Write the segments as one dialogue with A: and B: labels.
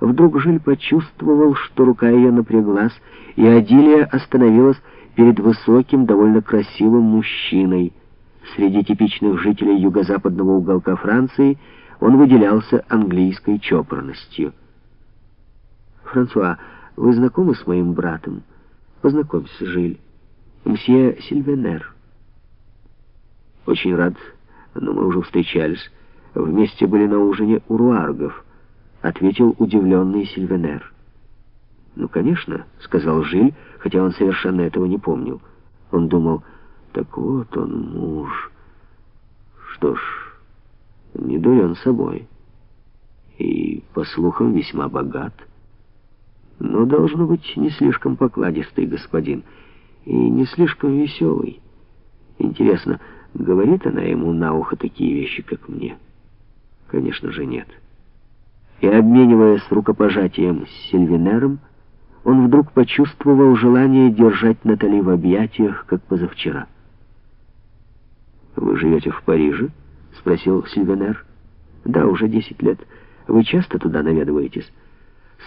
A: Вдруг Жиль почувствовал, что рука ее напряглась, и Адилия остановилась перед высоким, довольно красивым мужчиной. Среди типичных жителей юго-западного уголка Франции он выделялся английской чопорностью. «Франсуа, вы знакомы с моим братом? Познакомься, Жиль. Мсье Сильвенер». «Очень рад, но мы уже встречались. Вместе были на ужине у Руаргов» ответил удивленный Сильвенер. «Ну, конечно», — сказал Жиль, хотя он совершенно этого не помнил. Он думал, так вот он муж. Что ж, не дурен собой. И, по слухам, весьма богат. Но, должно быть, не слишком покладистый господин. И не слишком веселый. Интересно, говорит она ему на ухо такие вещи, как мне? Конечно же, нет и, обмениваясь рукопожатием с Сильвинером, он вдруг почувствовал желание держать Натали в объятиях, как позавчера. «Вы живете в Париже?» — спросил Сильвинер. «Да, уже десять лет. Вы часто туда наведываетесь?»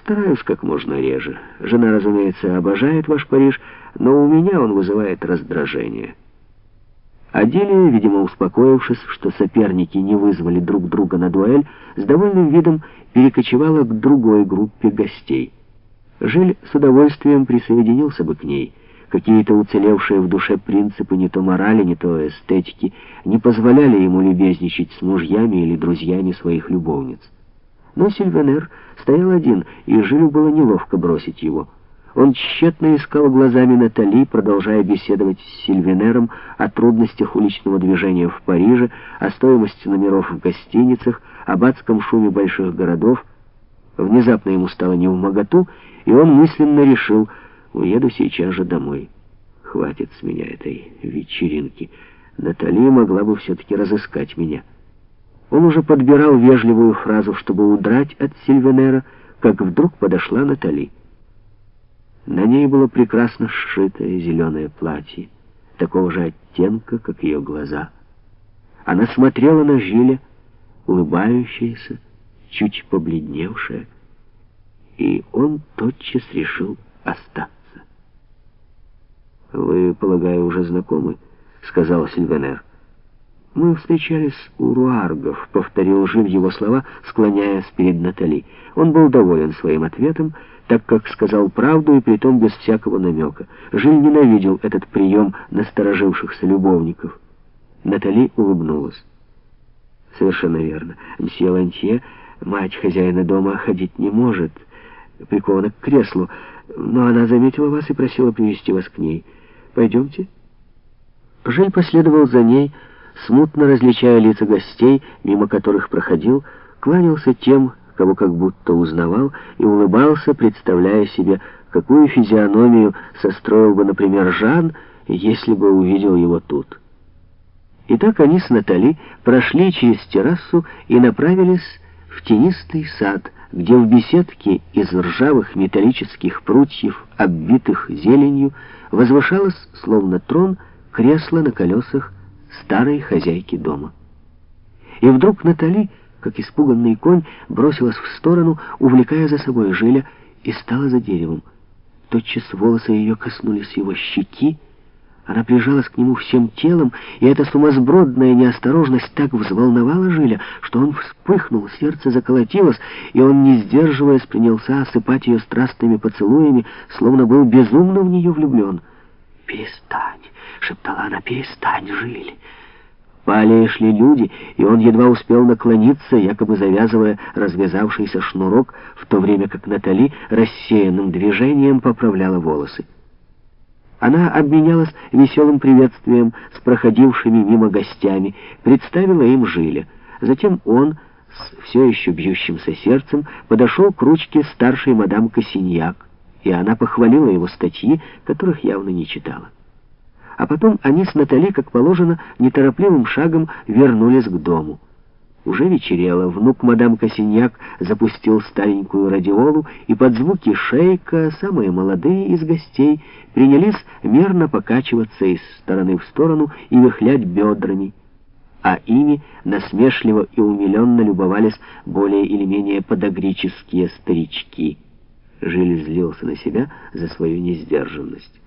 A: «Стараюсь как можно реже. Жена, разумеется, обожает ваш Париж, но у меня он вызывает раздражение». Аделия, видимо, успокоившись, что соперники не вызвали друг друга на дуэль, с довольным видом перекочевала к другой группе гостей. Жиль с удовольствием присоединился бы к ней. Какие-то уцелевшие в душе принципы не то морали, не то эстетики не позволяли ему любезничать с мужьями или друзьями своих любовниц. Но Сильвенер стоял один, и Жилю было неловко бросить его. Он тщетно искал глазами Натали, продолжая беседовать с Сильвенером о трудностях уличного движения в Париже, о стоимости номеров в гостиницах, об адском шуме больших городов. Внезапно ему стало невмоготу, и он мысленно решил, уеду сейчас же домой. Хватит с меня этой вечеринки. Натали могла бы все-таки разыскать меня. Он уже подбирал вежливую фразу, чтобы удрать от Сильвенера, как вдруг подошла Натали. На ней было прекрасно сшитое зеленое платье, такого же оттенка, как ее глаза. Она смотрела на Жиля, улыбающаяся, чуть побледневшая, и он тотчас решил остаться. «Вы, полагаю, уже знакомы?» — сказал Сильвенер. «Мы встречались у Руаргов», — повторил Жиль его слова, склоняясь перед Натали. Он был доволен своим ответом, так как сказал правду и притом без всякого намека. Жиль ненавидел этот прием насторожившихся любовников. Натали улыбнулась. «Совершенно верно. Мсье Лантье, мать хозяина дома, ходить не может, прикована к креслу, но она заметила вас и просила привести вас к ней. Пойдемте». Жиль последовал за ней, смутно различая лица гостей, мимо которых проходил, кланялся тем, кого как будто узнавал, и улыбался, представляя себе, какую физиономию состроил бы, например, Жан, если бы увидел его тут. И так они с Натали прошли через террасу и направились в тенистый сад, где в беседке из ржавых металлических прутьев, оббитых зеленью, возвышалось, словно трон, кресло на колесах старой хозяйки дома. И вдруг Натали как испуганный конь, бросилась в сторону, увлекая за собой Жиля, и стала за деревом. Тотчас волосы ее коснулись его щеки, она прижалась к нему всем телом, и эта сумасбродная неосторожность так взволновала Жиля, что он вспыхнул, сердце заколотилось, и он, не сдерживаясь, принялся осыпать ее страстными поцелуями, словно был безумно в нее влюблен. «Перестань!» — шептала она, «перестань, Жиль!» По аллее шли люди, и он едва успел наклониться, якобы завязывая развязавшийся шнурок, в то время как Натали рассеянным движением поправляла волосы. Она обменялась веселым приветствием с проходившими мимо гостями, представила им Жиля. Затем он, с все еще бьющимся сердцем, подошел к ручке старшей мадам Кассиньяк, и она похвалила его статьи, которых явно не читала. А потом они с Натали, как положено, неторопливым шагом вернулись к дому. Уже вечерело, внук мадам Косиньяк запустил старенькую радиолу, и под звуки шейка самые молодые из гостей принялись мерно покачиваться из стороны в сторону и вихлять бедрами. а ими насмешливо и умиленно любовались более или менее подогрические старички. Жиль злился на себя за свою несдержанность.